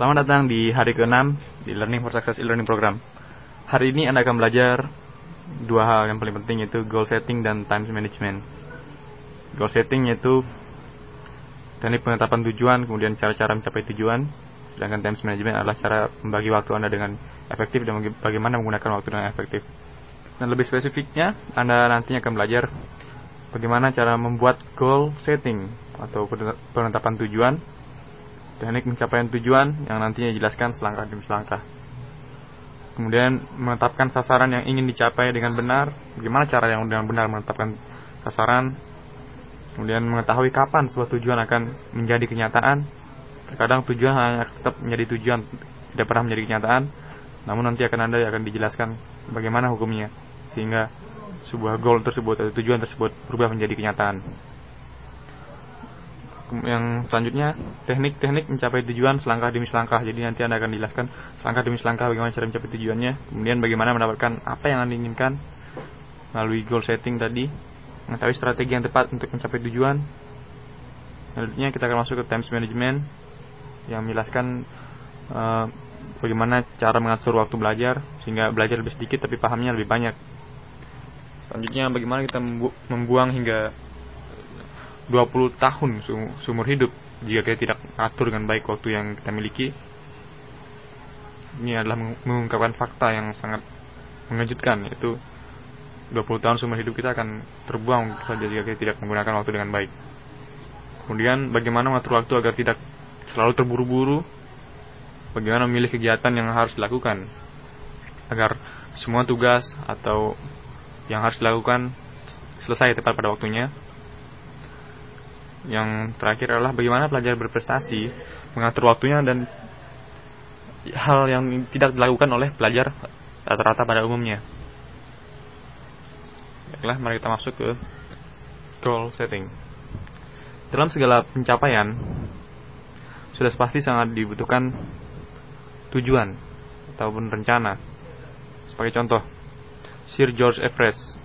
Selamat datang di hari ke-6 di Learning for Success e-learning program. Hari ini Anda akan belajar dua hal yang paling penting yaitu goal setting dan time management. Goal setting yaitu teknik penetapan tujuan, kemudian cara-cara mencapai tujuan. Sedangkan time management adalah cara membagi waktu Anda dengan efektif dan bagaimana menggunakan waktu dengan efektif. Dan lebih spesifiknya, Anda nantinya akan belajar bagaimana cara membuat goal setting atau penetapan tujuan teknik pencapaian tujuan yang nantinya dijelaskan selangkah demi selangkah. Kemudian menetapkan sasaran yang ingin dicapai dengan benar, bagaimana cara yang dengan benar menetapkan sasaran. Kemudian mengetahui kapan sebuah tujuan akan menjadi kenyataan. Terkadang tujuan hanya tetap menjadi tujuan, tidak pernah menjadi kenyataan. Namun nanti akan Anda akan dijelaskan bagaimana hukumnya sehingga sebuah goal tersebut atau tujuan tersebut berubah menjadi kenyataan yang selanjutnya teknik-teknik mencapai tujuan selangkah demi selangkah. Jadi nanti Anda akan dijelaskan selangkah demi selangkah bagaimana cara mencapai tujuannya. Kemudian bagaimana mendapatkan apa yang Anda inginkan melalui goal setting tadi. Mengetahui strategi yang tepat untuk mencapai tujuan. Selanjutnya kita akan masuk ke time management yang menjelaskan uh, bagaimana cara mengatur waktu belajar sehingga belajar lebih sedikit tapi pahamnya lebih banyak. Selanjutnya bagaimana kita membuang hingga 20 tahun seumur hidup jika kita tidak atur dengan baik waktu yang kita miliki. Ini adalah mengungkapkan fakta yang sangat mengejutkan yaitu 20 tahun seumur hidup kita akan terbuang saja jika kita tidak menggunakan waktu dengan baik. Kemudian bagaimana mengatur waktu agar tidak selalu terburu-buru? Bagaimana memilih kegiatan yang harus dilakukan? Agar semua tugas atau yang harus dilakukan selesai tepat pada waktunya yang terakhir adalah bagaimana pelajar berprestasi, mengatur waktunya dan hal yang tidak dilakukan oleh pelajar rata-rata pada umumnya. Baiklah, mari kita masuk ke goal setting. Dalam segala pencapaian, sudah pasti sangat dibutuhkan tujuan ataupun rencana. Sebagai contoh, Sir George Everest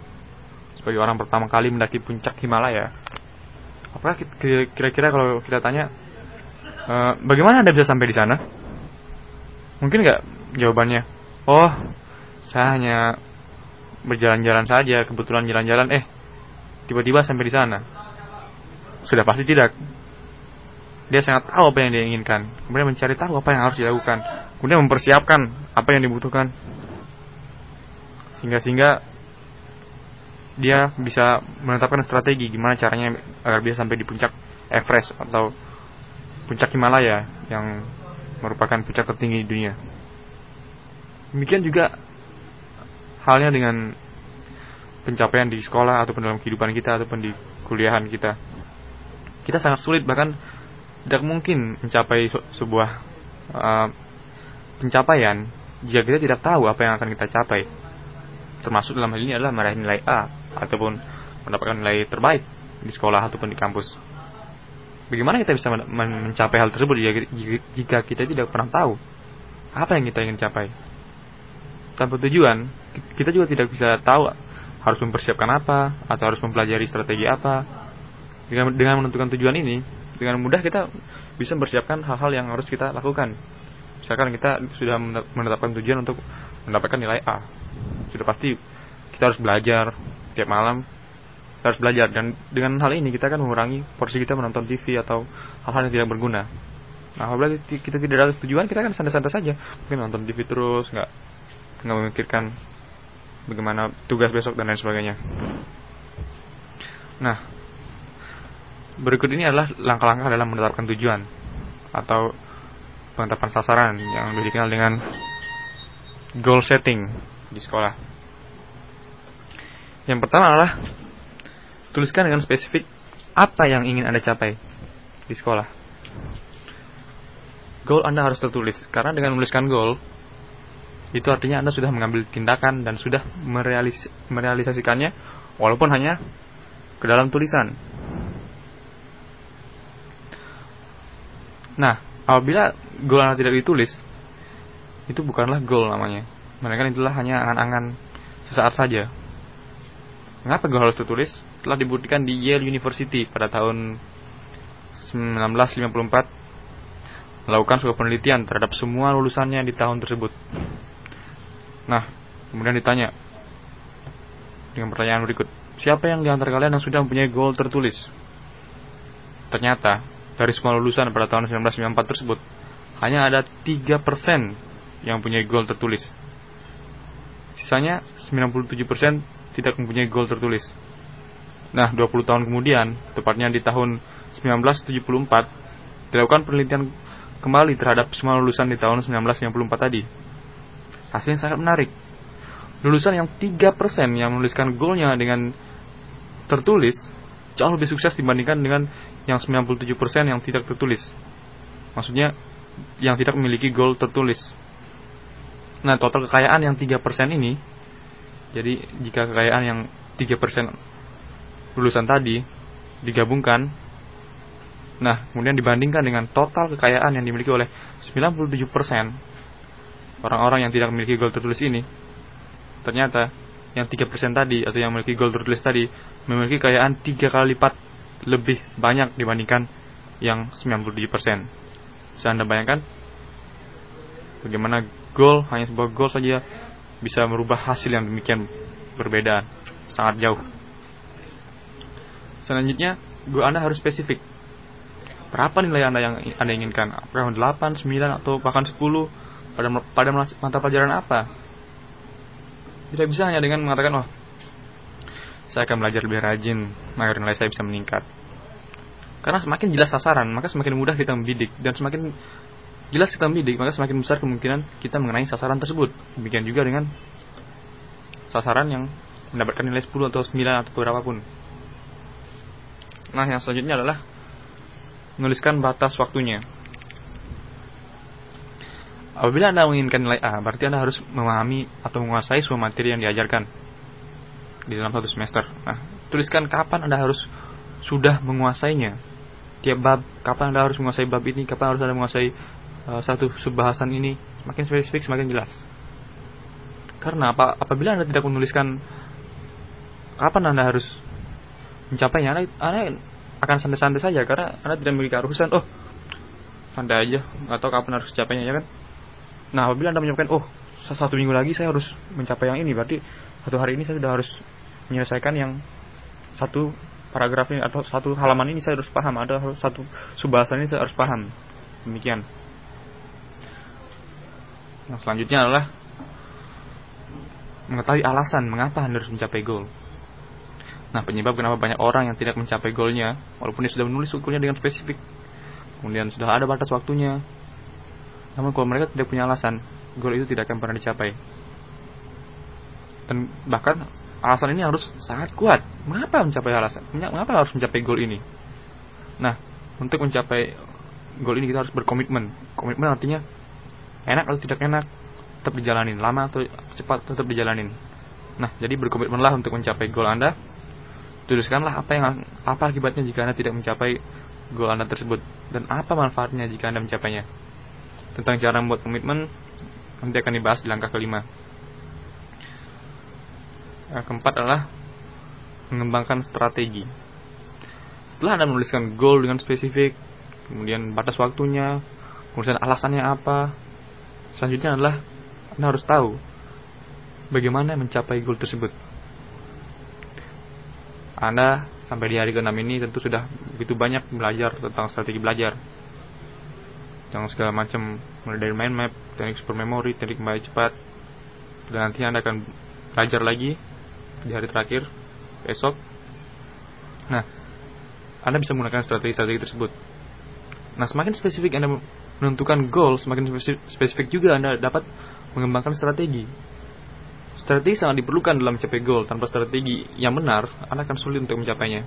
sebagai orang pertama kali mendaki puncak Himalaya apakah kira-kira kalau kita tanya uh, bagaimana anda bisa sampai di sana? Mungkin nggak jawabannya oh saya hanya berjalan-jalan saja kebetulan jalan-jalan. Eh tiba-tiba sampai di sana. Sudah pasti tidak. Dia sangat tahu apa yang dia inginkan. Kemudian mencari tahu apa yang harus dilakukan. Kemudian mempersiapkan apa yang dibutuhkan. Sehingga sehingga dia bisa menetapkan strategi gimana caranya agar bisa sampai di puncak Everest atau puncak Himalaya yang merupakan puncak tertinggi di dunia. Demikian juga halnya dengan pencapaian di sekolah ataupun dalam kehidupan kita ataupun di kuliahan kita. Kita sangat sulit bahkan tidak mungkin mencapai sebuah uh, pencapaian jika kita tidak tahu apa yang akan kita capai termasuk dalam hal ini adalah meraih nilai A ataupun mendapatkan nilai terbaik di sekolah ataupun di kampus. Bagaimana kita bisa mencapai hal tersebut jika kita tidak pernah tahu apa yang kita ingin capai? Tanpa tujuan, kita juga tidak bisa tahu harus mempersiapkan apa atau harus mempelajari strategi apa. Dengan, dengan menentukan tujuan ini, dengan mudah kita bisa mempersiapkan hal-hal yang harus kita lakukan. Misalkan kita sudah menetapkan tujuan untuk mendapatkan nilai A, sudah pasti kita harus belajar tiap malam. Kita harus belajar. Dan dengan hal ini kita akan mengurangi porsi kita menonton TV atau hal-hal yang tidak berguna. Nah apabila kita tidak ada tujuan kita akan santai-santai saja. Mungkin nonton TV terus nggak nggak memikirkan bagaimana tugas besok dan lain sebagainya. Nah berikut ini adalah langkah-langkah dalam menetapkan tujuan atau penetapan sasaran yang lebih dikenal dengan goal setting di sekolah. Yang pertama adalah tuliskan dengan spesifik apa yang ingin Anda capai di sekolah. Goal Anda harus tertulis karena dengan menuliskan goal itu artinya Anda sudah mengambil tindakan dan sudah merealis merealisasikannya walaupun hanya ke dalam tulisan. Nah, apabila goal Anda tidak ditulis, itu bukanlah goal namanya mereka itulah hanya angan-angan sesaat saja. Mengapa gue harus tertulis? Telah dibuktikan di Yale University pada tahun 1954 melakukan sebuah penelitian terhadap semua lulusannya di tahun tersebut. Nah, kemudian ditanya dengan pertanyaan berikut, siapa yang di antara kalian yang sudah mempunyai goal tertulis? Ternyata, dari semua lulusan pada tahun 1994 tersebut, hanya ada 3% yang mempunyai goal tertulis. Sisanya 97% tidak mempunyai goal tertulis. Nah, 20 tahun kemudian, tepatnya di tahun 1974, dilakukan penelitian kembali terhadap semua lulusan di tahun 1994 tadi. Hasilnya sangat menarik. Lulusan yang 3% yang menuliskan goalnya dengan tertulis jauh lebih sukses dibandingkan dengan yang 97% yang tidak tertulis. Maksudnya yang tidak memiliki goal tertulis. Nah, total kekayaan yang 3% ini jadi jika kekayaan yang 3% lulusan tadi digabungkan Nah, kemudian dibandingkan dengan total kekayaan yang dimiliki oleh 97% orang-orang yang tidak memiliki gold tertulis ini, ternyata yang 3% tadi atau yang memiliki gold tertulis tadi memiliki kekayaan 3 kali lipat lebih banyak dibandingkan yang 97%. Bisa Anda bayangkan bagaimana goal hanya sebuah goal saja bisa merubah hasil yang demikian berbeda sangat jauh. Selanjutnya, goal Anda harus spesifik berapa nilai Anda yang Anda inginkan? Apakah 8, 9, atau bahkan 10 pada, pada mata pelajaran apa? Tidak bisa hanya dengan mengatakan, oh, saya akan belajar lebih rajin agar nilai saya bisa meningkat. Karena semakin jelas sasaran, maka semakin mudah kita mendidik dan semakin jelas kita mendidik, maka semakin besar kemungkinan kita mengenai sasaran tersebut. Demikian juga dengan sasaran yang mendapatkan nilai 10 atau 9 atau berapapun. Nah, yang selanjutnya adalah menuliskan batas waktunya. Apabila Anda menginginkan nilai A, berarti Anda harus memahami atau menguasai semua materi yang diajarkan di dalam satu semester. Nah, tuliskan kapan Anda harus sudah menguasainya. Tiap bab, kapan Anda harus menguasai bab ini, kapan harus Anda menguasai satu subbahasan ini. Semakin spesifik, semakin jelas. Karena apa, apabila Anda tidak menuliskan kapan Anda harus mencapainya, Anda, Anda akan santai-santai saja karena anda tidak memiliki urusan oh santai aja. Atau kapan harus capainya ya kan? Nah apabila anda menyampaikan oh satu minggu lagi saya harus mencapai yang ini berarti satu hari ini saya sudah harus menyelesaikan yang satu paragraf ini atau satu halaman ini saya harus paham ada satu subbahasan ini saya harus paham. Demikian yang selanjutnya adalah mengetahui alasan mengapa anda harus mencapai goal Nah, penyebab kenapa banyak orang yang tidak mencapai goalnya, walaupun dia sudah menulis goalnya dengan spesifik, kemudian sudah ada batas waktunya, namun kalau mereka tidak punya alasan, goal itu tidak akan pernah dicapai. Dan bahkan alasan ini harus sangat kuat. Mengapa mencapai alasan? Mengapa harus mencapai goal ini? Nah, untuk mencapai goal ini kita harus berkomitmen. Komitmen artinya enak atau tidak enak tetap dijalanin, lama atau cepat tetap dijalanin. Nah, jadi berkomitmenlah untuk mencapai goal Anda Tuliskanlah apa yang apa akibatnya jika Anda tidak mencapai goal Anda tersebut dan apa manfaatnya jika Anda mencapainya. Tentang cara membuat komitmen nanti akan dibahas di langkah kelima. Yang keempat adalah mengembangkan strategi. Setelah Anda menuliskan goal dengan spesifik, kemudian batas waktunya, kemudian alasannya apa, selanjutnya adalah Anda harus tahu bagaimana mencapai goal tersebut. Anda sampai di hari ke-6 ini tentu sudah begitu banyak belajar tentang strategi belajar. Yang segala macam mulai dari mind map, teknik super memory, teknik kembali cepat. Dan nanti Anda akan belajar lagi di hari terakhir esok. Nah, Anda bisa menggunakan strategi-strategi tersebut. Nah, semakin spesifik Anda menentukan goal, semakin spesifik juga Anda dapat mengembangkan strategi Strategi sangat diperlukan dalam mencapai goal. Tanpa strategi yang benar, Anda akan sulit untuk mencapainya.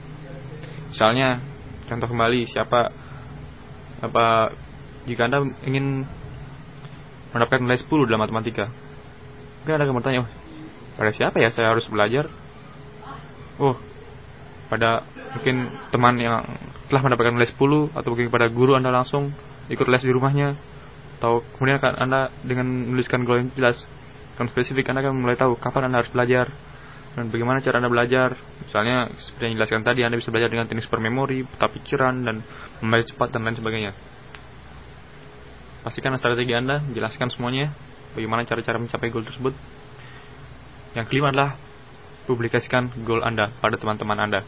Misalnya, contoh kembali siapa apa jika Anda ingin mendapatkan nilai 10 dalam matematika. Mungkin Anda akan bertanya, oh, pada siapa ya saya harus belajar? Oh, pada mungkin teman yang telah mendapatkan nilai 10 atau mungkin pada guru Anda langsung ikut les di rumahnya atau kemudian akan Anda dengan menuliskan goal yang jelas kan spesifik Anda akan mulai tahu kapan Anda harus belajar dan bagaimana cara Anda belajar. Misalnya seperti yang dijelaskan tadi Anda bisa belajar dengan teknik memori, peta pikiran dan membaca cepat dan lain sebagainya. pastikan strategi Anda, jelaskan semuanya, bagaimana cara-cara mencapai goal tersebut. Yang kelima adalah publikasikan goal Anda pada teman-teman Anda,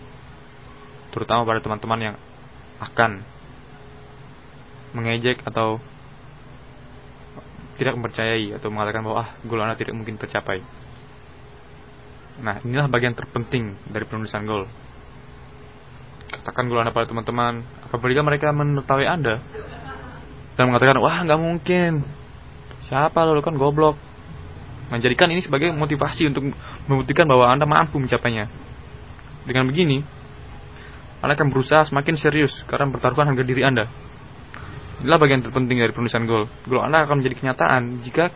terutama pada teman-teman yang akan mengejek atau tidak mempercayai atau mengatakan bahwa ah goal Anda tidak mungkin tercapai. Nah, inilah bagian terpenting dari penulisan goal. Katakan goal Anda pada teman-teman, apabila mereka mengetahui Anda dan mengatakan, wah nggak mungkin, siapa lo kan goblok. Menjadikan ini sebagai motivasi untuk membuktikan bahwa Anda mampu mencapainya. Dengan begini, Anda akan berusaha semakin serius karena bertaruhkan harga diri Anda Inilah bagian terpenting dari penulisan goal. Goal Anda akan menjadi kenyataan jika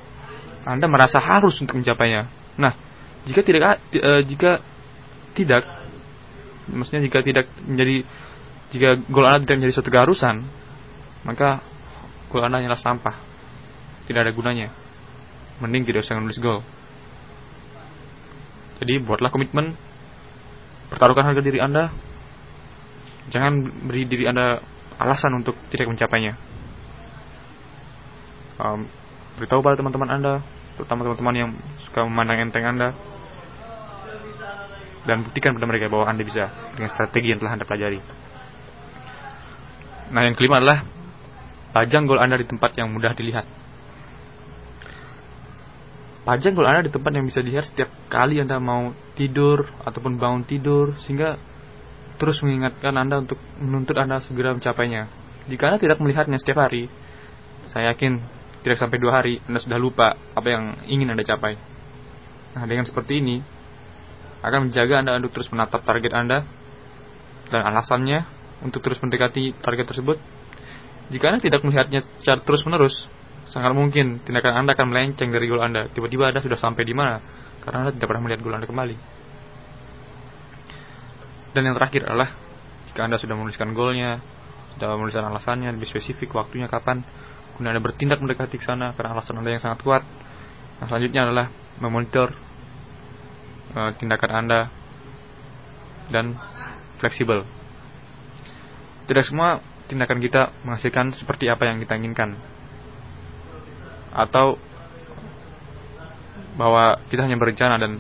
Anda merasa harus untuk mencapainya. Nah, jika tidak uh, jika tidak maksudnya jika tidak menjadi jika goal Anda tidak menjadi suatu keharusan, maka goal Anda hanyalah sampah. Tidak ada gunanya. Mending tidak usah menulis goal. Jadi buatlah komitmen, pertaruhkan harga diri Anda. Jangan beri diri Anda alasan untuk tidak mencapainya um, beritahu pada teman-teman Anda, terutama teman-teman yang suka memandang enteng Anda, dan buktikan pada mereka bahwa Anda bisa dengan strategi yang telah Anda pelajari. Nah, yang kelima adalah pajang gol Anda di tempat yang mudah dilihat. Pajang gol Anda di tempat yang bisa dilihat setiap kali Anda mau tidur ataupun bangun tidur sehingga terus mengingatkan Anda untuk menuntut Anda segera mencapainya. Jika Anda tidak melihatnya setiap hari, saya yakin tidak sampai dua hari Anda sudah lupa apa yang ingin Anda capai. Nah, dengan seperti ini akan menjaga Anda untuk terus menatap target Anda dan alasannya untuk terus mendekati target tersebut. Jika Anda tidak melihatnya secara terus-menerus, sangat mungkin tindakan Anda akan melenceng dari goal Anda. Tiba-tiba Anda sudah sampai di mana karena Anda tidak pernah melihat goal Anda kembali. Dan yang terakhir adalah jika Anda sudah menuliskan goalnya, sudah menuliskan alasannya, lebih spesifik waktunya kapan, kemudian Anda bertindak mendekati ke sana karena alasan Anda yang sangat kuat. Nah, selanjutnya adalah memonitor uh, tindakan Anda dan fleksibel. Tidak semua tindakan kita menghasilkan seperti apa yang kita inginkan. Atau bahwa kita hanya berencana dan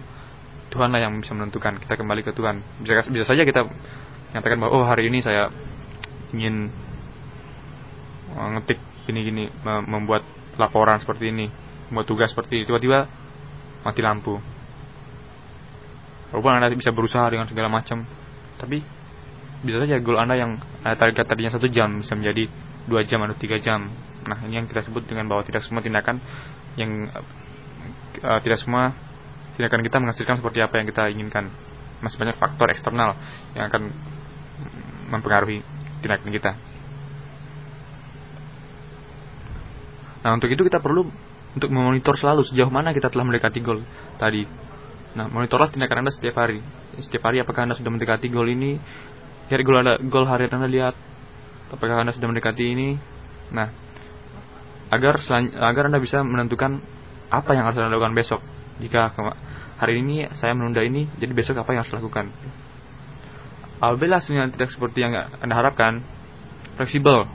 Tuhanlah yang bisa menentukan. Kita kembali ke Tuhan. Bisa, bisa saja kita nyatakan bahwa oh hari ini saya ingin eh, ngetik gini-gini membuat laporan seperti ini, membuat tugas seperti ini, tiba-tiba mati lampu. Walaupun Anda bisa berusaha dengan segala macam, tapi bisa saja goal Anda yang Anda target tadinya satu jam bisa menjadi dua jam atau tiga jam. Nah ini yang kita sebut dengan bahwa tidak semua tindakan yang uh, tidak semua tindakan kita menghasilkan seperti apa yang kita inginkan. Masih banyak faktor eksternal yang akan mempengaruhi tindakan kita. Nah untuk itu kita perlu untuk memonitor selalu sejauh mana kita telah mendekati gol tadi. Nah monitorlah tindakan anda setiap hari. Setiap hari apakah anda sudah mendekati gol ini? Lihat gol anda, gol hari anda lihat. Apakah anda sudah mendekati ini? Nah agar agar anda bisa menentukan apa yang harus anda lakukan besok. Jika hari ini saya menunda ini, jadi besok apa yang harus lakukan? Apabila hasilnya tidak seperti yang anda harapkan, fleksibel,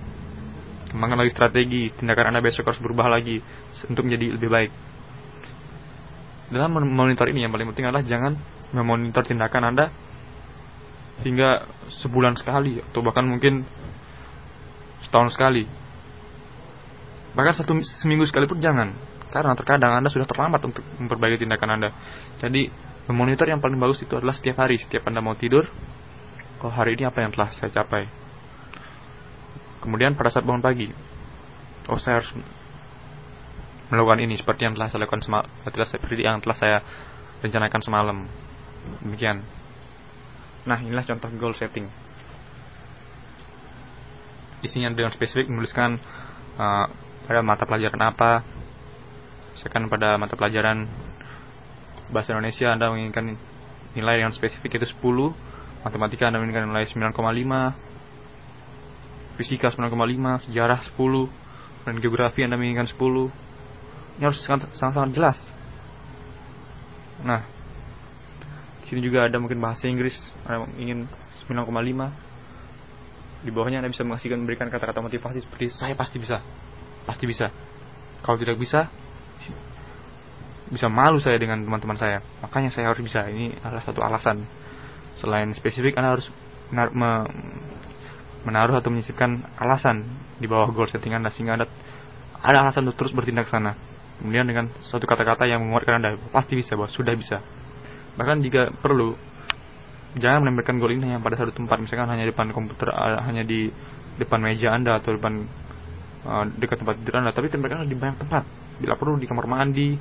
kembangkan lagi strategi tindakan anda besok harus berubah lagi untuk menjadi lebih baik. Dalam memonitor ini yang paling penting adalah jangan memonitor tindakan anda hingga sebulan sekali atau bahkan mungkin setahun sekali. Bahkan satu seminggu sekali pun jangan karena terkadang anda sudah terlambat untuk memperbaiki tindakan anda. Jadi memonitor yang paling bagus itu adalah setiap hari. Setiap anda mau tidur oh hari ini apa yang telah saya capai Kemudian pada saat bangun pagi, oh saya harus melakukan ini seperti yang telah saya lakukan semalam, seperti yang telah saya rencanakan semalam. Demikian. Nah, inilah contoh goal setting. Isinya dengan spesifik menuliskan uh, pada mata pelajaran apa. Misalkan pada mata pelajaran bahasa Indonesia Anda menginginkan nilai yang spesifik itu 10, matematika Anda menginginkan nilai 9,5, fisika 9,5, sejarah 10, dan geografi Anda menginginkan 10. Ini harus sangat-sangat jelas. Nah, sini juga ada mungkin bahasa Inggris, Anda ingin 9,5. Di bawahnya Anda bisa mengasihkan memberikan kata-kata motivasi seperti saya pasti bisa. pasti bisa kalau tidak bisa bisa malu saya dengan teman-teman saya makanya saya harus bisa ini adalah satu alasan selain spesifik anda harus menaruh atau menyisipkan alasan di bawah goal setting anda sehingga anda ada alasan untuk terus bertindak sana. Kemudian dengan suatu kata-kata yang menguatkan anda pasti bisa bahwa sudah bisa. Bahkan jika perlu jangan menempelkan goal ini hanya pada satu tempat. Misalkan hanya di depan komputer uh, hanya di depan meja anda atau depan uh, dekat tempat tidur anda tapi tempelkan di banyak tempat. Bila perlu di kamar mandi.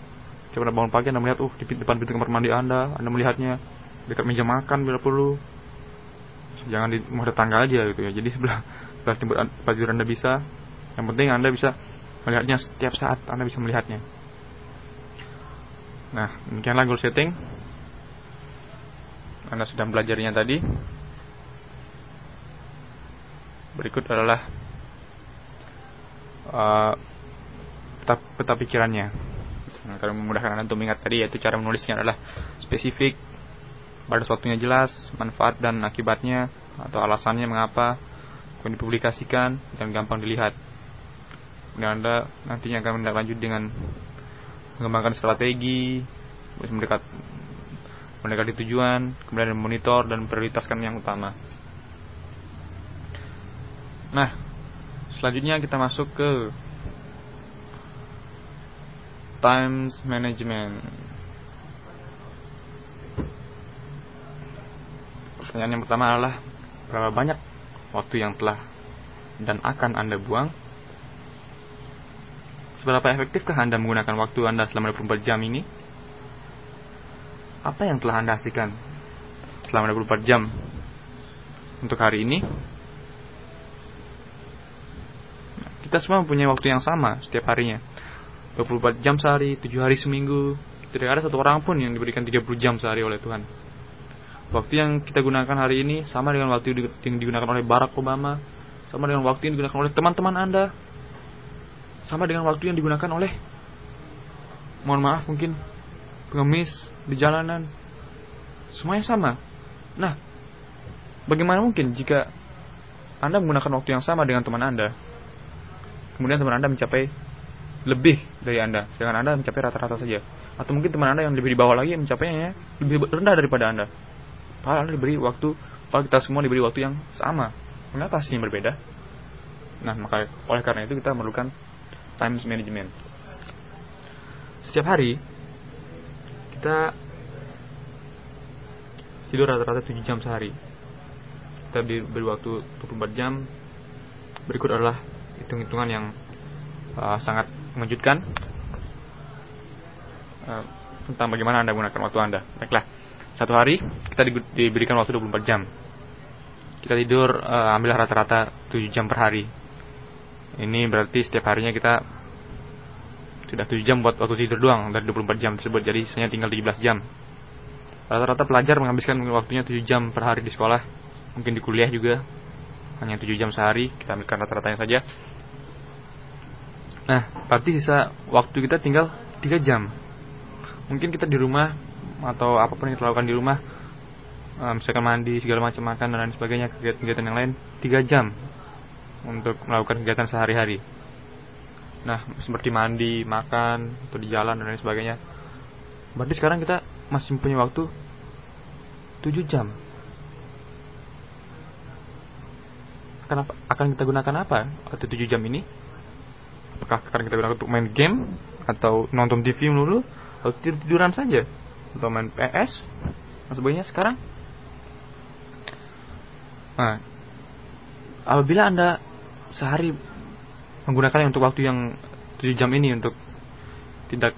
Coba bangun pagi Anda melihat, uh, di depan pintu kamar mandi Anda, Anda melihatnya. Dekat meja makan bila perlu. Jangan di rumah tetangga aja gitu ya. Jadi sebelah sebelah tempat tidur Anda bisa. Yang penting Anda bisa melihatnya setiap saat Anda bisa melihatnya. Nah, demikianlah goal setting. Anda sudah belajarnya tadi. Berikut adalah uh, peta, peta pikirannya. Kalau memudahkan Anda untuk mengingat tadi yaitu cara menulisnya adalah spesifik, pada waktunya jelas, manfaat dan akibatnya atau alasannya mengapa kemudian dipublikasikan dan gampang dilihat. Dan Anda nantinya akan menindaklanjut dengan mengembangkan strategi, mendekat mendekati tujuan, kemudian monitor dan prioritaskan yang utama. Nah, selanjutnya kita masuk ke times management. Pertanyaan yang pertama adalah berapa banyak waktu yang telah dan akan Anda buang? Seberapa efektifkah Anda menggunakan waktu Anda selama 24 jam ini? Apa yang telah Anda hasilkan selama 24 jam untuk hari ini? Kita semua mempunyai waktu yang sama setiap harinya 24 jam sehari, 7 hari seminggu. Tidak ada satu orang pun yang diberikan 30 jam sehari oleh Tuhan. Waktu yang kita gunakan hari ini sama dengan waktu yang digunakan oleh Barack Obama, sama dengan waktu yang digunakan oleh teman-teman Anda, sama dengan waktu yang digunakan oleh mohon maaf mungkin pengemis di jalanan. Semuanya sama. Nah, bagaimana mungkin jika Anda menggunakan waktu yang sama dengan teman Anda, kemudian teman Anda mencapai lebih dari Anda, sedangkan Anda mencapai rata-rata saja. Atau mungkin teman Anda yang lebih di bawah lagi mencapainya lebih rendah daripada Anda. Padahal diberi waktu, kalau kita semua diberi waktu yang sama. Mengapa yang berbeda? Nah, maka oleh karena itu kita memerlukan time management. Setiap hari kita tidur rata-rata 7 jam sehari. Kita diberi waktu 24 jam. Berikut adalah hitung-hitungan yang uh, sangat mengejutkan uh, tentang bagaimana Anda menggunakan waktu Anda. Baiklah, satu hari kita di, diberikan waktu 24 jam. Kita tidur uh, ambillah rata-rata 7 jam per hari. Ini berarti setiap harinya kita sudah 7 jam buat waktu tidur doang dari 24 jam tersebut. Jadi sisanya tinggal 17 jam. Rata-rata pelajar menghabiskan waktunya 7 jam per hari di sekolah. Mungkin di kuliah juga hanya 7 jam sehari. Kita ambilkan rata-ratanya saja. Nah, berarti sisa waktu kita tinggal 3 jam. Mungkin kita di rumah atau apa pun yang kita lakukan di rumah, eh, misalkan mandi, segala macam makan dan lain sebagainya, kegiatan-kegiatan yang lain, 3 jam untuk melakukan kegiatan sehari-hari. Nah, seperti mandi, makan, atau di jalan dan lain sebagainya. Berarti sekarang kita masih punya waktu 7 jam. Kenapa akan kita gunakan apa waktu 7 jam ini? apakah akan kita gunakan untuk main game atau nonton TV dulu atau tidur tiduran saja atau main PS dan sebagainya sekarang? Nah apabila anda sehari menggunakannya untuk waktu yang 7 jam ini untuk tidak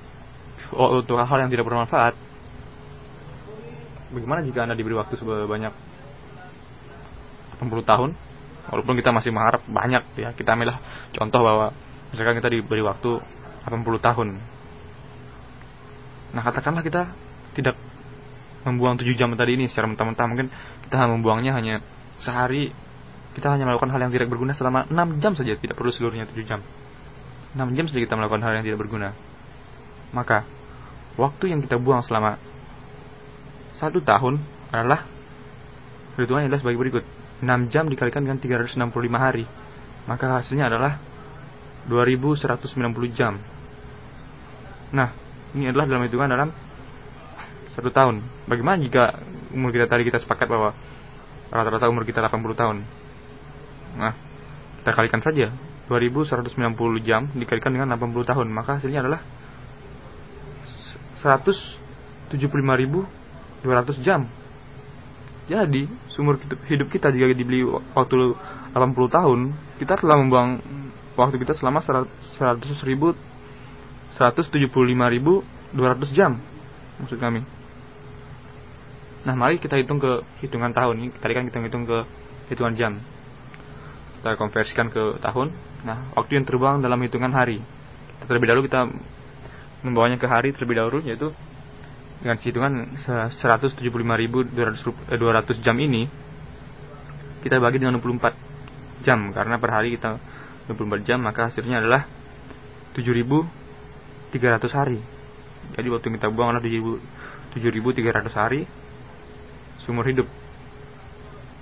oh, untuk hal-hal yang tidak bermanfaat bagaimana jika anda diberi waktu sebanyak 80 tahun? Walaupun kita masih mengharap banyak ya kita ambillah contoh bahwa misalkan kita diberi waktu 80 tahun. Nah katakanlah kita tidak membuang 7 jam tadi ini secara mentah-mentah. Mungkin kita membuangnya hanya sehari. Kita hanya melakukan hal yang tidak berguna selama 6 jam saja. Tidak perlu seluruhnya 7 jam. 6 jam saja kita melakukan hal yang tidak berguna. Maka waktu yang kita buang selama satu tahun adalah hitungannya adalah sebagai berikut. 6 jam dikalikan dengan 365 hari. Maka hasilnya adalah 2190 jam. Nah, ini adalah dalam hitungan dalam satu tahun. Bagaimana jika umur kita tadi kita sepakat bahwa rata-rata umur kita 80 tahun? Nah, kita kalikan saja 2190 jam dikalikan dengan 80 tahun, maka hasilnya adalah 175.200 jam. Jadi, sumur hidup kita jika dibeli waktu 80 tahun, kita telah membuang waktu kita selama 100.000 175.200 jam maksud kami. Nah, mari kita hitung ke hitungan tahun ini. Tadi kan kita hitung ke hitungan jam. Kita konversikan ke tahun. Nah, waktu yang terbang dalam hitungan hari. Terlebih dahulu kita membawanya ke hari terlebih dahulu yaitu dengan hitungan 175.200 eh, jam ini kita bagi dengan 24 jam karena per hari kita 24 jam maka hasilnya adalah 7.300 hari jadi waktu kita buang adalah 7.300 hari sumur hidup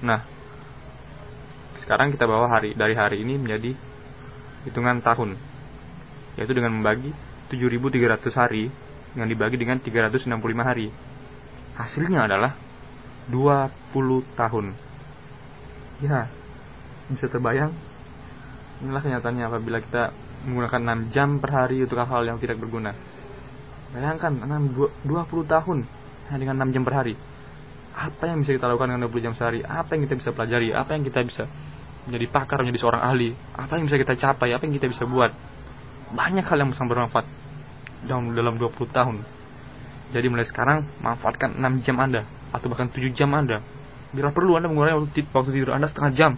nah sekarang kita bawa hari dari hari ini menjadi hitungan tahun yaitu dengan membagi 7.300 hari yang dibagi dengan 365 hari. Hasilnya adalah 20 tahun. Ya, bisa terbayang. Inilah kenyataannya apabila kita menggunakan 6 jam per hari untuk hal-hal yang tidak berguna. Bayangkan 6, 20 tahun dengan 6 jam per hari. Apa yang bisa kita lakukan dengan 20 jam sehari? Apa yang kita bisa pelajari? Apa yang kita bisa menjadi pakar, menjadi seorang ahli? Apa yang bisa kita capai? Apa yang kita bisa buat? Banyak hal yang sangat bermanfaat dalam dalam 20 tahun. Jadi mulai sekarang manfaatkan 6 jam Anda atau bahkan 7 jam Anda. Bila perlu Anda mengurangi waktu, waktu tidur Anda setengah jam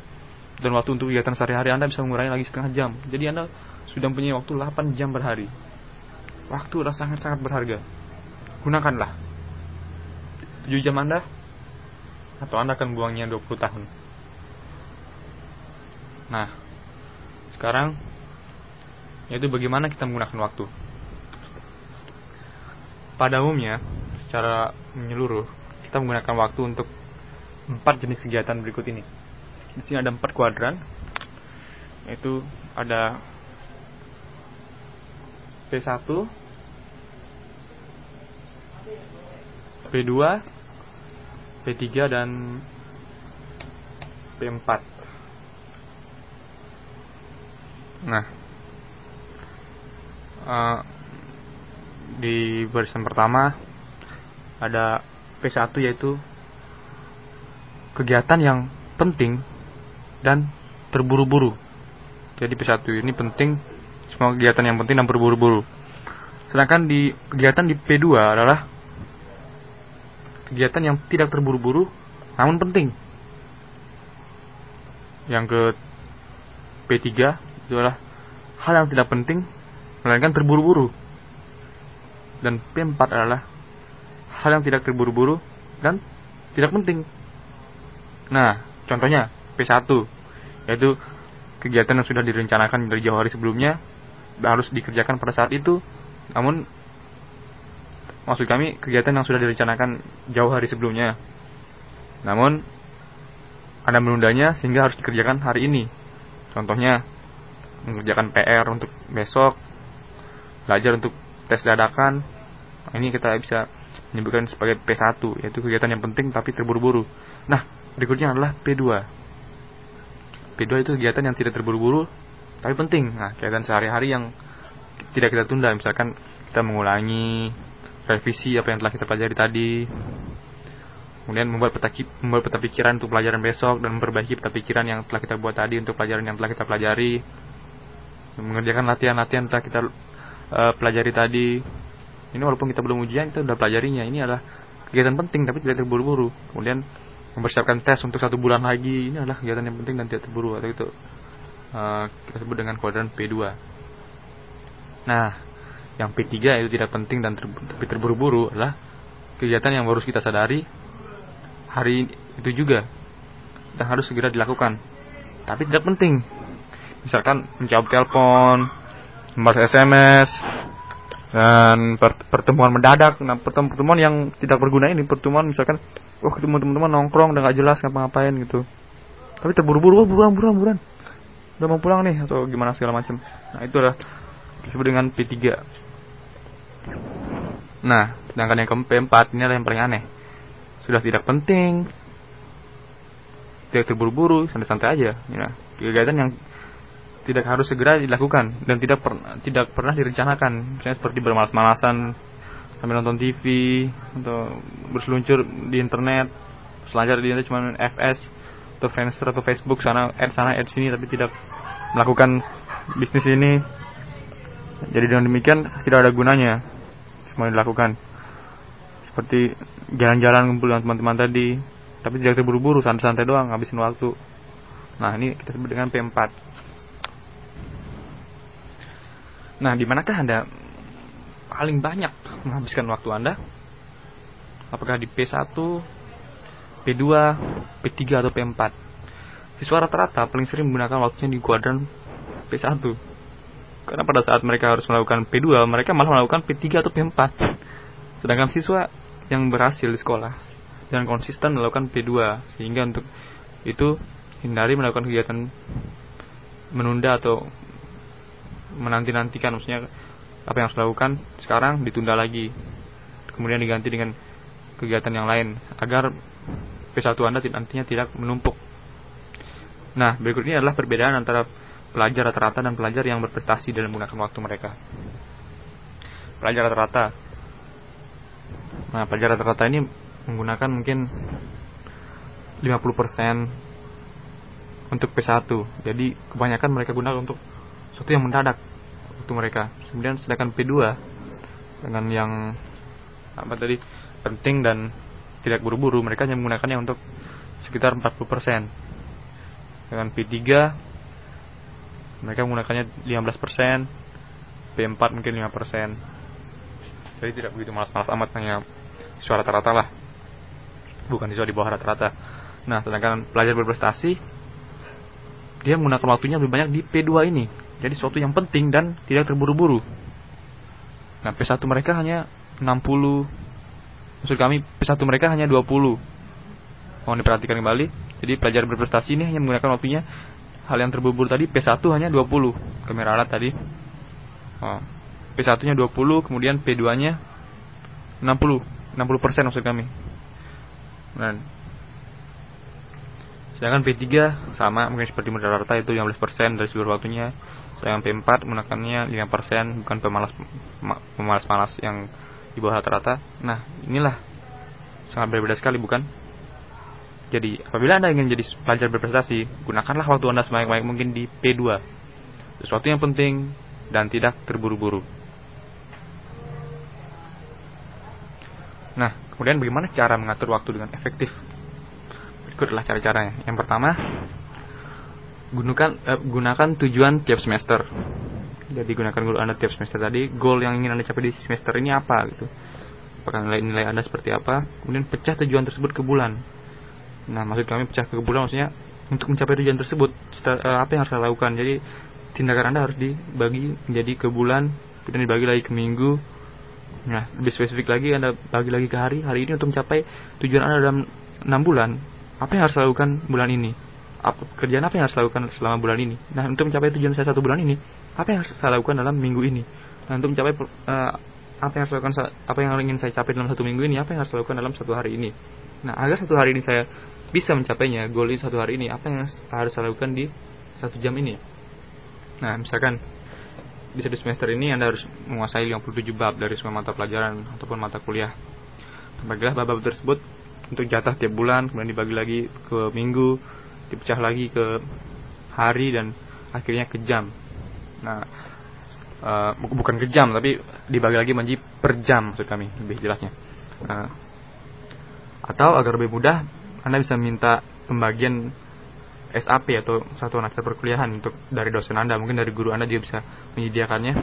dan waktu untuk kegiatan sehari-hari Anda bisa mengurangi lagi setengah jam. Jadi Anda sudah punya waktu 8 jam per hari. Waktu adalah sangat-sangat berharga. Gunakanlah. 7 jam Anda atau Anda akan buangnya 20 tahun. Nah, sekarang yaitu bagaimana kita menggunakan waktu pada umumnya secara menyeluruh kita menggunakan waktu untuk empat jenis kegiatan berikut ini. Di sini ada empat kuadran, yaitu ada P1, P2, P3 dan P4. Nah, uh, di barisan pertama ada P1 yaitu kegiatan yang penting dan terburu-buru. Jadi P1 ini penting semua kegiatan yang penting dan terburu-buru. Sedangkan di kegiatan di P2 adalah kegiatan yang tidak terburu-buru namun penting. Yang ke P3 itu adalah hal yang tidak penting melainkan terburu-buru dan P4 adalah hal yang tidak terburu-buru dan tidak penting. Nah, contohnya P1 yaitu kegiatan yang sudah direncanakan dari jauh hari sebelumnya harus dikerjakan pada saat itu. Namun maksud kami kegiatan yang sudah direncanakan jauh hari sebelumnya. Namun Anda menundanya sehingga harus dikerjakan hari ini. Contohnya mengerjakan PR untuk besok, belajar untuk tes dadakan. Nah, ini kita bisa menyebutkan sebagai P1 yaitu kegiatan yang penting tapi terburu-buru. Nah berikutnya adalah P2 P2 itu kegiatan yang tidak terburu-buru tapi penting. Nah kegiatan sehari-hari yang tidak kita tunda. Misalkan kita mengulangi revisi apa yang telah kita pelajari tadi. Kemudian membuat peta, membuat peta pikiran untuk pelajaran besok dan memperbaiki peta pikiran yang telah kita buat tadi untuk pelajaran yang telah kita pelajari. Mengerjakan latihan-latihan telah kita uh, pelajari tadi. Ini walaupun kita belum ujian kita sudah pelajarinya. Ini adalah kegiatan penting tapi tidak terburu-buru. Kemudian mempersiapkan tes untuk satu bulan lagi ini adalah kegiatan yang penting dan tidak terburu atau itu uh, kita sebut dengan kuadran P2 nah yang P3 itu tidak penting dan ter tapi terburu-buru adalah kegiatan yang harus kita sadari hari itu juga dan harus segera dilakukan. Tapi tidak penting. Misalkan menjawab telepon membalas SMS dan pertemuan mendadak. Nah pertemuan, pertemuan yang tidak berguna ini pertemuan misalkan oh ketemu teman-teman nongkrong dan gak jelas ngapa-ngapain gitu. Tapi terburu-buru oh buruan buruan buruan. Udah mau pulang nih atau gimana segala macam. Nah itu adalah disebut dengan P3 nah sedangkan yang ke P4 ini adalah yang paling aneh. Sudah tidak penting. Tidak terburu-buru santai-santai aja ya. Kegiatan yang tidak harus segera dilakukan dan tidak pernah tidak pernah direncanakan. Misalnya seperti bermalas-malasan sambil nonton TV atau berseluncur di internet. Selancar di internet cuma FS atau Friendster atau Facebook sana add sana add sini tapi tidak melakukan bisnis ini jadi dengan demikian tidak ada gunanya semua dilakukan. Seperti jalan-jalan ngumpul dengan teman-teman tadi tapi tidak terburu-buru santai-santai doang ngabisin waktu. Nah ini kita sebut dengan P4 nah di manakah anda paling banyak menghabiskan waktu anda? Apakah di P1 P2 P3 atau P4 siswa rata-rata paling sering menggunakan waktunya di kuadran P1 karena pada saat mereka harus melakukan P2 mereka malah melakukan P3 atau P4 sedangkan siswa yang berhasil di sekolah dan konsisten melakukan P2 sehingga untuk itu hindari melakukan kegiatan menunda atau menanti-nantikan maksudnya apa yang harus dilakukan sekarang ditunda lagi kemudian diganti dengan kegiatan yang lain agar P1 Anda nantinya tidak menumpuk. Nah berikut ini adalah perbedaan antara pelajar rata-rata dan pelajar yang berprestasi dalam menggunakan waktu mereka. Pelajar rata-rata. Nah pelajar rata-rata ini menggunakan mungkin 50% untuk P1 jadi kebanyakan mereka gunakan untuk sesuatu yang mendadak waktu mereka. Kemudian sedangkan P2 dengan yang apa tadi penting dan tidak buru-buru mereka hanya menggunakannya untuk sekitar 40% dengan P3 mereka menggunakannya 15% P4 mungkin 5% jadi tidak begitu malas-malas amat hanya suara rata-rata lah bukan siswa di bawah rata-rata. Nah, sedangkan pelajar berprestasi dia menggunakan waktunya lebih banyak di P2 ini. Jadi suatu yang penting dan tidak terburu-buru. Nah, P1 mereka hanya 60. Maksud kami P1 mereka hanya 20. Mau diperhatikan kembali. Jadi pelajar berprestasi ini hanya menggunakan waktunya hal yang terburu-buru tadi P1 hanya 20. Kamera alat tadi. Oh, P1-nya 20, kemudian P2-nya 60. 60% maksud kami. Nah, sedangkan P3 sama mungkin seperti modal rata itu 15% dari seluruh waktunya. Sedangkan P4 menggunakannya 5% bukan pemalas pemalas-malas yang di bawah rata-rata. Nah, inilah sangat berbeda sekali bukan? Jadi, apabila Anda ingin jadi pelajar berprestasi, gunakanlah waktu Anda sebanyak-banyak mungkin di P2. Sesuatu yang penting dan tidak terburu-buru. Nah, kemudian bagaimana cara mengatur waktu dengan efektif? Berikutlah cara-caranya. Yang pertama, gunakan eh, gunakan tujuan tiap semester. Jadi gunakan guru Anda tiap semester tadi, goal yang ingin Anda capai di semester ini apa gitu. Apakah nilai-nilai Anda seperti apa? Kemudian pecah tujuan tersebut ke bulan. Nah, maksud kami pecah ke maksudnya untuk mencapai tujuan tersebut eh, apa yang harus Anda lakukan. Jadi tindakan Anda harus dibagi menjadi ke bulan, kemudian dibagi lagi ke minggu, Nah, lebih spesifik lagi Anda bagi lagi ke hari. Hari ini untuk mencapai tujuan Anda dalam 6 bulan, apa yang harus lakukan bulan ini? Apa, kerjaan apa yang harus lakukan selama bulan ini? Nah, untuk mencapai tujuan saya satu bulan ini, apa yang harus saya lakukan dalam minggu ini? Nah, untuk mencapai uh, apa yang harus lakukan apa yang ingin saya capai dalam satu minggu ini, apa yang harus lakukan dalam satu hari ini? Nah, agar satu hari ini saya bisa mencapainya, goal ini satu hari ini, apa yang harus saya lakukan di satu jam ini? Nah, misalkan di satu semester ini Anda harus menguasai 57 bab dari semua mata pelajaran ataupun mata kuliah. Bagilah bab-bab tersebut untuk jatah tiap bulan, kemudian dibagi lagi ke minggu, dipecah lagi ke hari dan akhirnya ke jam. Nah, uh, bukan ke jam tapi dibagi lagi menjadi per jam maksud kami lebih jelasnya. Uh, atau agar lebih mudah, Anda bisa minta pembagian SAP atau satuan ajar perkuliahan untuk dari dosen Anda, mungkin dari guru Anda juga bisa menyediakannya.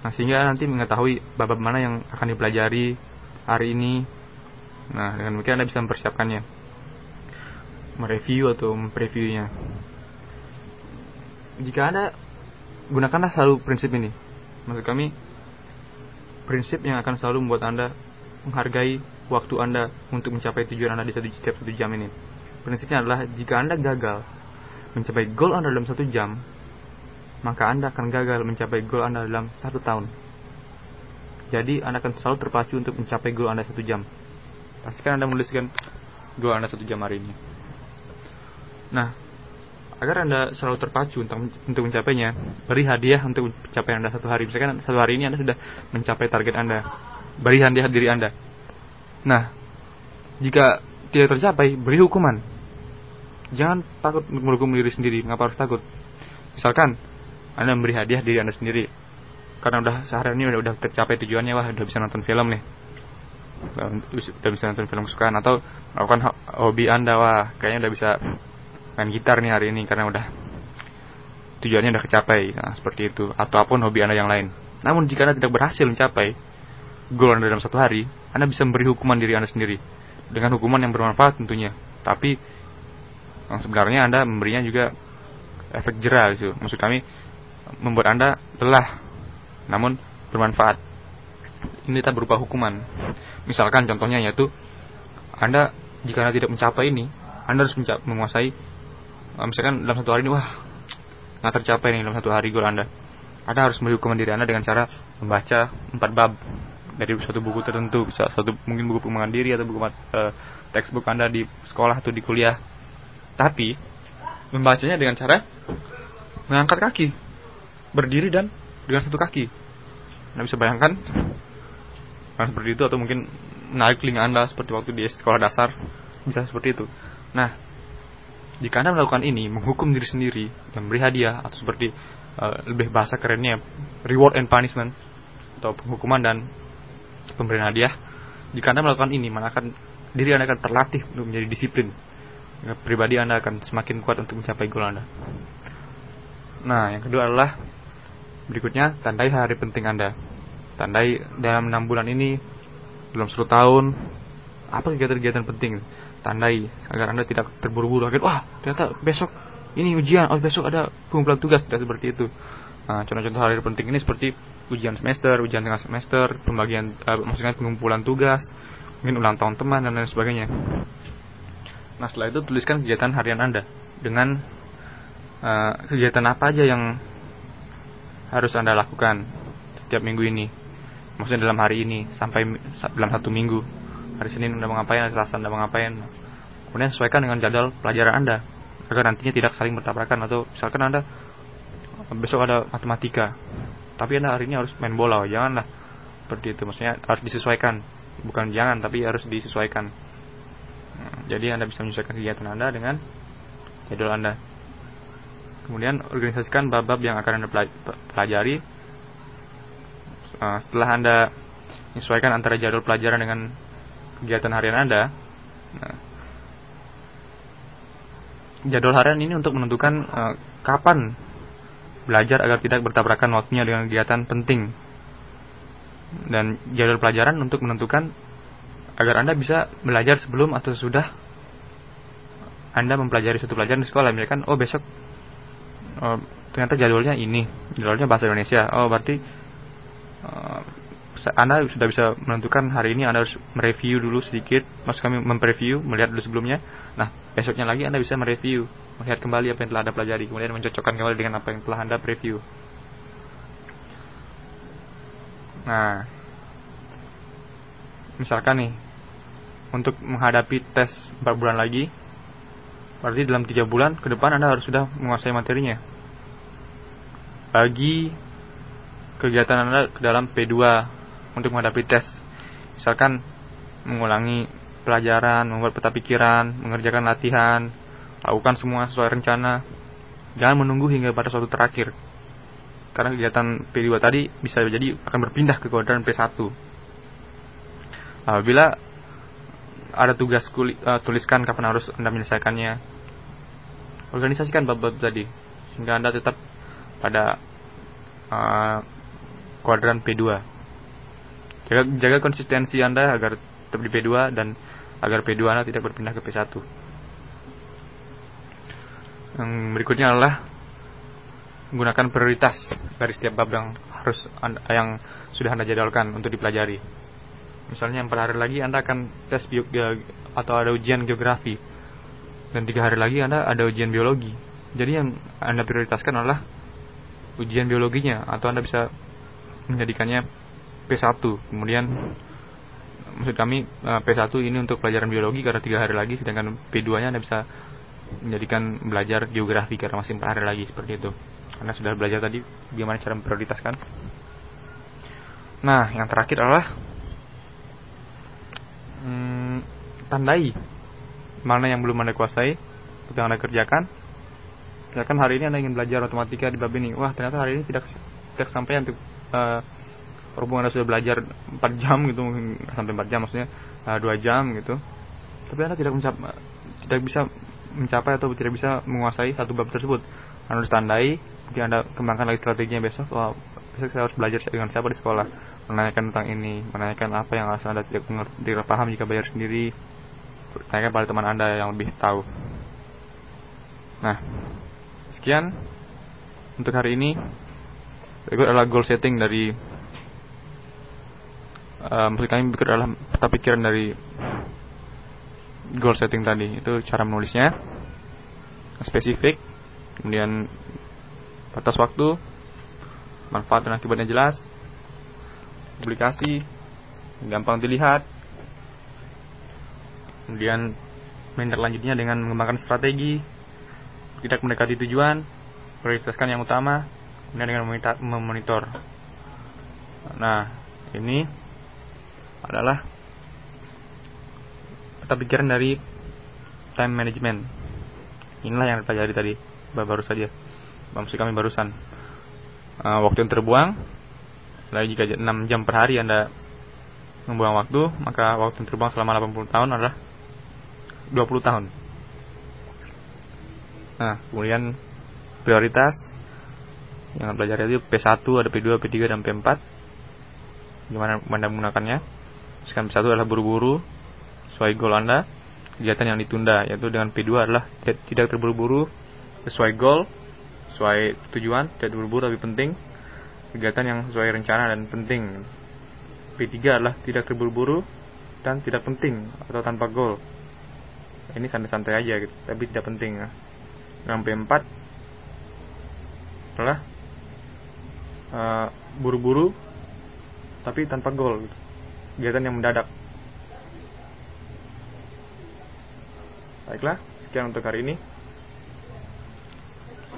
Nah, sehingga nanti mengetahui bab mana yang akan dipelajari hari ini. Nah, dengan demikian Anda bisa mempersiapkannya. Mereview atau mempreviewnya. Jika Anda gunakanlah selalu prinsip ini. Maksud kami prinsip yang akan selalu membuat Anda menghargai waktu Anda untuk mencapai tujuan Anda di setiap satu jam ini prinsipnya adalah jika Anda gagal mencapai goal Anda dalam satu jam, maka Anda akan gagal mencapai goal Anda dalam satu tahun. Jadi Anda akan selalu terpacu untuk mencapai goal Anda satu jam. Pastikan Anda menuliskan goal Anda satu jam hari ini. Nah, agar Anda selalu terpacu untuk, untuk mencapainya, beri hadiah untuk mencapai Anda satu hari. Misalkan satu hari ini Anda sudah mencapai target Anda, beri hadiah diri Anda. Nah, jika tidak tercapai, beri hukuman. Jangan takut menghukum diri sendiri. Mengapa harus takut? Misalkan, Anda memberi hadiah diri Anda sendiri karena udah sehari ini udah, udah tercapai tujuannya wah udah bisa nonton film nih udah bisa nonton film kesukaan atau melakukan hobi anda wah kayaknya udah bisa main gitar nih hari ini karena udah tujuannya udah kecapai nah, seperti itu atau apa pun hobi anda yang lain namun jika anda tidak berhasil mencapai goal anda dalam satu hari anda bisa memberi hukuman diri anda sendiri dengan hukuman yang bermanfaat tentunya tapi yang sebenarnya anda memberinya juga efek jerah gitu maksud kami membuat anda lelah namun bermanfaat. Ini tak berupa hukuman. Misalkan contohnya yaitu Anda jika Anda tidak mencapai ini, Anda harus menguasai eh, misalkan dalam satu hari ini wah nggak tercapai nih dalam satu hari goal Anda. Anda harus memberi hukuman diri Anda dengan cara membaca empat bab dari satu buku tertentu, bisa satu mungkin buku pengembangan diri atau buku uh, textbook Anda di sekolah atau di kuliah. Tapi membacanya dengan cara mengangkat kaki, berdiri dan dengan satu kaki. Anda bisa bayangkan nah, seperti itu atau mungkin naik link Anda seperti waktu di sekolah dasar bisa seperti itu. Nah, jika Anda melakukan ini, menghukum diri sendiri dan beri hadiah atau seperti uh, lebih bahasa kerennya reward and punishment atau penghukuman dan pemberian hadiah, jika Anda melakukan ini, maka akan diri Anda akan terlatih untuk menjadi disiplin. Pribadi Anda akan semakin kuat untuk mencapai goal Anda. Nah, yang kedua adalah Berikutnya, tandai hari penting Anda. Tandai dalam enam bulan ini, belum satu tahun, apa kegiatan-kegiatan penting. Tandai agar Anda tidak terburu-buru. Akhir, wah, ternyata besok ini ujian, oh besok ada pengumpulan tugas, tidak seperti itu. Nah, contoh-contoh hari penting ini seperti ujian semester, ujian tengah semester, pembagian, uh, maksudnya pengumpulan tugas, mungkin ulang tahun teman dan lain sebagainya. Nah, setelah itu tuliskan kegiatan harian Anda dengan uh, kegiatan apa aja yang harus Anda lakukan setiap minggu ini. Maksudnya dalam hari ini sampai dalam satu minggu. Hari Senin Anda mengapain, hari Selasa Anda mengapain. Kemudian sesuaikan dengan jadwal pelajaran Anda agar nantinya tidak saling bertabrakan atau misalkan Anda besok ada matematika tapi Anda hari ini harus main bola, janganlah seperti itu. Maksudnya harus disesuaikan. Bukan jangan tapi harus disesuaikan. Nah, jadi Anda bisa menyesuaikan kegiatan Anda dengan jadwal Anda. Kemudian organisasikan bab-bab yang akan Anda pelajari. Uh, setelah Anda menyesuaikan antara jadwal pelajaran dengan kegiatan harian Anda, nah, jadwal harian ini untuk menentukan uh, kapan belajar agar tidak bertabrakan waktunya dengan kegiatan penting. Dan jadwal pelajaran untuk menentukan agar Anda bisa belajar sebelum atau sudah Anda mempelajari suatu pelajaran di sekolah. Misalkan, oh besok oh, ternyata jadwalnya ini jadwalnya bahasa Indonesia oh berarti uh, anda sudah bisa menentukan hari ini Anda harus mereview dulu sedikit, maksud kami mempreview, melihat dulu sebelumnya. Nah, besoknya lagi Anda bisa mereview, melihat kembali apa yang telah Anda pelajari, kemudian mencocokkan kembali dengan apa yang telah Anda preview. Nah, misalkan nih, untuk menghadapi tes 4 bulan lagi, Berarti dalam tiga bulan ke depan Anda harus sudah menguasai materinya. Bagi kegiatan Anda ke dalam P2 untuk menghadapi tes. Misalkan mengulangi pelajaran, membuat peta pikiran, mengerjakan latihan, lakukan semua sesuai rencana. Jangan menunggu hingga pada suatu terakhir. Karena kegiatan P2 tadi bisa jadi akan berpindah ke kuadran P1. Apabila ada tugas kuli, uh, tuliskan kapan harus Anda menyelesaikannya. Organisasikan bab-bab tadi sehingga Anda tetap pada uh, kuadran P2. Jaga, jaga konsistensi Anda agar tetap di P2 dan agar P2 Anda tidak berpindah ke P1. Yang berikutnya adalah menggunakan prioritas dari setiap bab yang harus anda, yang sudah Anda jadwalkan untuk dipelajari. Misalnya empat hari lagi Anda akan tes bio, atau ada ujian geografi dan tiga hari lagi Anda ada ujian biologi. jadi yang anda prioritaskan adalah ujian biologinya atau anda bisa menjadikannya P1 kemudian maksud kami eh, P1 ini untuk pelajaran biologi karena tiga hari lagi sedangkan P2 nya anda bisa menjadikan belajar geografi karena masih empat hari lagi seperti itu. Anda sudah belajar tadi bagaimana cara memprioritaskan? Nah yang terakhir adalah hmm, tandai mana yang belum anda kuasai yang anda kerjakan. Misalkan hari ini anda ingin belajar matematika di bab ini. Wah ternyata hari ini tidak tidak sampai untuk uh, berhubung anda sudah belajar 4 jam gitu mungkin sampai 4 jam maksudnya. Eh, 2 jam gitu. Tapi anda tidak mencapai tidak bisa mencapai atau tidak bisa menguasai satu bab tersebut. Anda harus tandai kemudian anda kembangkan lagi strateginya besok. Wah besok saya harus belajar dengan siapa di sekolah. Menanyakan tentang ini menanyakan apa yang harus anda tidak mengerti tidak paham jika belajar sendiri. Tanyakan pada teman anda yang lebih tahu. Nah sekian untuk hari ini. Berikut adalah goal setting dari uh, maksud kami berikut adalah peta pikiran dari goal setting tadi itu cara menulisnya spesifik kemudian batas waktu manfaat dan akibatnya jelas publikasi gampang dilihat kemudian menindaklanjutinya dengan mengembangkan strategi tidak mendekati tujuan prioritaskan yang utama kemudian dengan memonitor. Nah ini adalah kita pikiran dari time management. Inilah yang dipelajari tadi baru saja maksud kami barusan. Uh, waktu yang terbuang lagi jika 6 jam per hari anda membuang waktu maka waktu yang terbuang selama 80 tahun adalah 20 tahun. Nah kemudian prioritas yang belajar itu P1 ada P2 P3 dan P4 gimana anda menggunakannya Sekarang P1 adalah buru-buru sesuai goal anda kegiatan yang ditunda yaitu dengan P2 adalah tidak terburu-buru sesuai goal sesuai tujuan tidak terburu-buru tapi penting kegiatan yang sesuai rencana dan penting P3 adalah tidak terburu-buru dan tidak penting atau tanpa goal ini santai-santai aja gitu tapi tidak penting ya. yang P4 adalah uh, buru-buru tapi tanpa goal gitu. Kegiatan yang mendadak. Baiklah sekian untuk hari ini